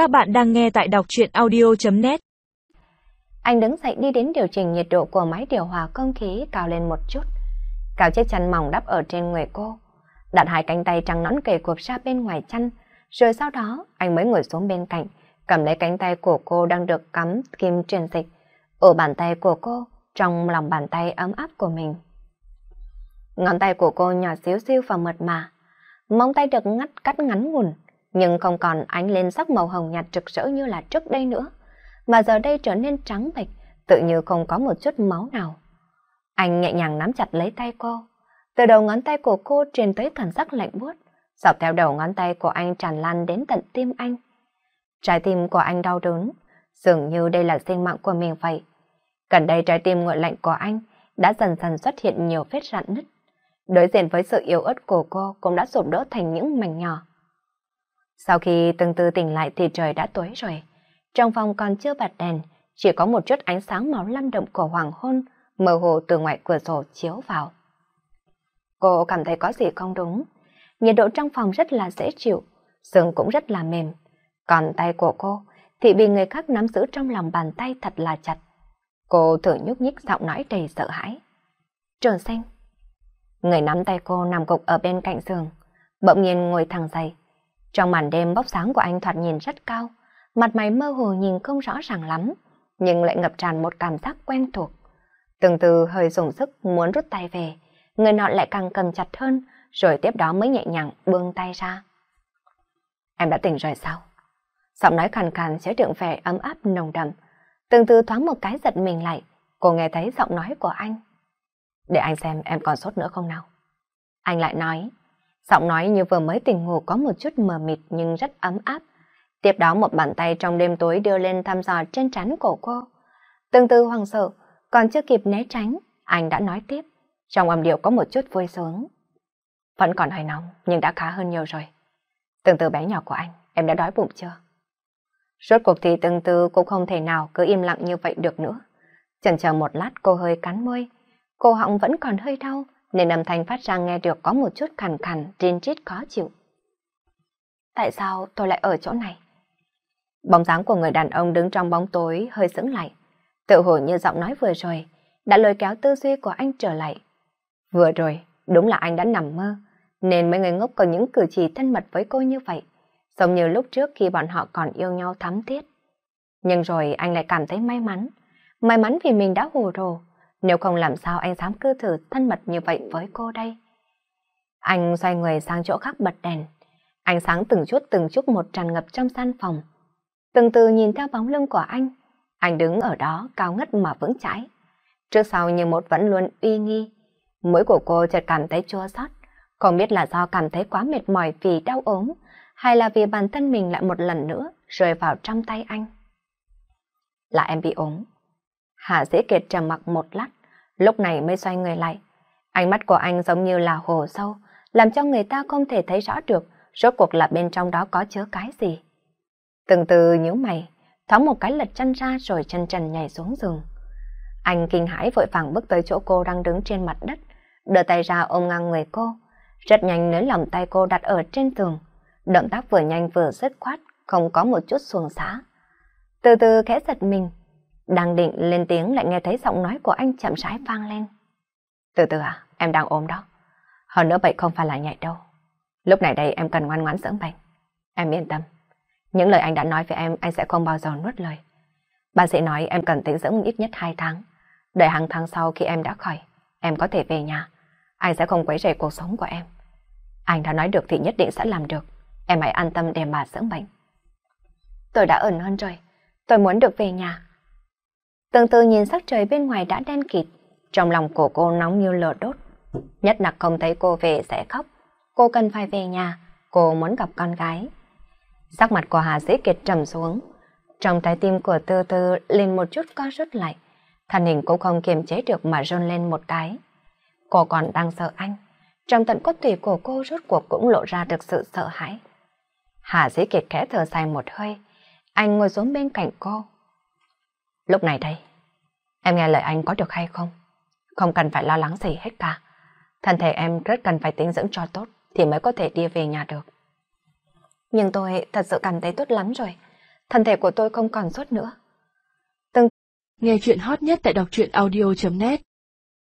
Các bạn đang nghe tại đọc truyện audio.net Anh đứng dậy đi đến điều chỉnh nhiệt độ của máy điều hòa không khí cao lên một chút. Cào chiếc chăn mỏng đắp ở trên người cô. Đặt hai cánh tay trắng nõn kề cuộc ra bên ngoài chăn. Rồi sau đó anh mới ngồi xuống bên cạnh, cầm lấy cánh tay của cô đang được cắm kim truyền dịch. Ở bàn tay của cô, trong lòng bàn tay ấm áp của mình. Ngón tay của cô nhỏ xíu xiu và mượt mà. Móng tay được ngắt cắt ngắn ngủn, nhưng không còn ánh lên sắc màu hồng nhạt rực rỡ như là trước đây nữa, mà giờ đây trở nên trắng bệch, tự như không có một chút máu nào. Anh nhẹ nhàng nắm chặt lấy tay cô, từ đầu ngón tay của cô truyền tới cảm giác lạnh buốt, dọc theo đầu ngón tay của anh tràn lan đến tận tim anh. Trái tim của anh đau đớn, dường như đây là sinh mạng của mình vậy. Gần đây trái tim nguội lạnh của anh đã dần dần xuất hiện nhiều vết rạn nứt. Đối diện với sự yếu ớt của cô cũng đã sụp đổ thành những mảnh nhỏ. Sau khi từng từ tỉnh lại thì trời đã tối rồi. Trong phòng còn chưa bật đèn, chỉ có một chút ánh sáng màu lam động của hoàng hôn mơ hồ từ ngoài cửa sổ chiếu vào. Cô cảm thấy có gì không đúng. Nhiệt độ trong phòng rất là dễ chịu, giường cũng rất là mềm. Còn tay của cô thì bị người khác nắm giữ trong lòng bàn tay thật là chặt. Cô thử nhúc nhích giọng nói đầy sợ hãi. Trường xanh. Người nắm tay cô nằm gục ở bên cạnh giường, bỗng nhiên ngồi thẳng dậy. Trong màn đêm bóc sáng của anh thoạt nhìn rất cao, mặt mày mơ hồ nhìn không rõ ràng lắm, nhưng lại ngập tràn một cảm giác quen thuộc. Từng từ hơi dùng sức muốn rút tay về, người nọ lại càng cầm chặt hơn, rồi tiếp đó mới nhẹ nhàng buông tay ra. Em đã tỉnh rồi sao? Giọng nói khàn khàn chứa đựng vẻ ấm áp nồng đậm. Từng từ thoáng một cái giật mình lại, cô nghe thấy giọng nói của anh. Để anh xem em còn sốt nữa không nào? Anh lại nói, giọng nói như vừa mới tỉnh ngủ có một chút mờ mịt nhưng rất ấm áp. Tiếp đó một bàn tay trong đêm tối đưa lên thăm dò trên trán cổ cô. Từng từ hoàng sợ, còn chưa kịp né tránh, anh đã nói tiếp. Trong âm điệu có một chút vui sướng. Vẫn còn hơi nóng, nhưng đã khá hơn nhiều rồi. Từng từ bé nhỏ của anh, em đã đói bụng chưa? Rốt cuộc thì từng từ cũng không thể nào cứ im lặng như vậy được nữa. Chần chờ một lát cô hơi cắn môi. Cô họng vẫn còn hơi đau, nên âm thanh phát ra nghe được có một chút khàn khàn, trên chết khó chịu. Tại sao tôi lại ở chỗ này? Bóng dáng của người đàn ông đứng trong bóng tối hơi sững lại. Tự hồ như giọng nói vừa rồi, đã lôi kéo tư duy của anh trở lại. Vừa rồi, đúng là anh đã nằm mơ, nên mấy người ngốc có những cử chỉ thân mật với cô như vậy, giống như lúc trước khi bọn họ còn yêu nhau thắm thiết. Nhưng rồi anh lại cảm thấy may mắn, may mắn vì mình đã hồ đồ, nếu không làm sao anh dám cư thử thân mật như vậy với cô đây. Anh xoay người sang chỗ khác bật đèn, ánh sáng từng chút từng chút một tràn ngập trong gian phòng. Từng từ nhìn theo bóng lưng của anh, anh đứng ở đó cao ngất mà vững chãi. Trước sau như một vẫn luôn uy nghi, mũi của cô chợt cảm thấy chua xót, không biết là do cảm thấy quá mệt mỏi vì đau ốm, hay là vì bản thân mình lại một lần nữa rơi vào trong tay anh. Là em bị ốm. Hạ Dĩ Kiệt trầm mặc một lát, lúc này mới xoay người lại. Ánh mắt của anh giống như là hồ sâu, làm cho người ta không thể thấy rõ được rốt cuộc là bên trong đó có chứa cái gì. Từng từ nhíu mày, thoáng một cái lật chân ra rồi chân trần nhảy xuống giường. Anh kinh hãi vội vàng bước tới chỗ cô đang đứng trên mặt đất, đưa tay ra ôm ngang người cô. Rất nhanh nới lòng tay cô đặt ở trên tường. Động tác vừa nhanh vừa dứt khoát, không có một chút xuồng xá. Từ từ khẽ giật mình, đang định lên tiếng lại nghe thấy giọng nói của anh chậm rãi vang lên. Từ từ à, em đang ốm đó. Hơn nữa bệnh không phải là nhạy đâu. Lúc này đây em cần ngoan ngoãn dưỡng bệnh. Em yên tâm. Những lời anh đã nói với em anh sẽ không bao giờ nuốt lời. Bác sĩ nói em cần tĩnh dưỡng ít nhất 2 tháng. Đợi hàng tháng sau khi em đã khỏi, em có thể về nhà. Anh sẽ không quấy rầy cuộc sống của em. Anh đã nói được thì nhất định sẽ làm được. Em hãy an tâm để mà dưỡng bệnh. Tôi đã ẩn hơn rồi. Tôi muốn được về nhà. Tương từ nhìn sắc trời bên ngoài đã đen kịt. Trong lòng của cô nóng như lửa đốt. Nhất là không thấy cô về sẽ khóc. Cô cần phải về nhà. Cô muốn gặp con gái. Sắc mặt của Hà Dĩ Kiệt trầm xuống. Trong trái tim của Tư Tư lên một chút co rút lại. Thân hình cũng không kiềm chế được mà rôn lên một cái. Cô còn đang sợ anh. Trong tận cốt tủy của cô rốt cuộc cũng lộ ra được sự sợ hãi. Hà Dĩ Kiệt khẽ thở dài một hơi. Anh ngồi xuống bên cạnh cô. Lúc này đây, em nghe lời anh có được hay không? Không cần phải lo lắng gì hết cả. Thân thể em rất cần phải tính dưỡng cho tốt thì mới có thể đi về nhà được. Nhưng tôi thật sự cảm thấy tốt lắm rồi. thân thể của tôi không còn sốt nữa. Từng Nghe chuyện hot nhất tại đọc truyện audio.net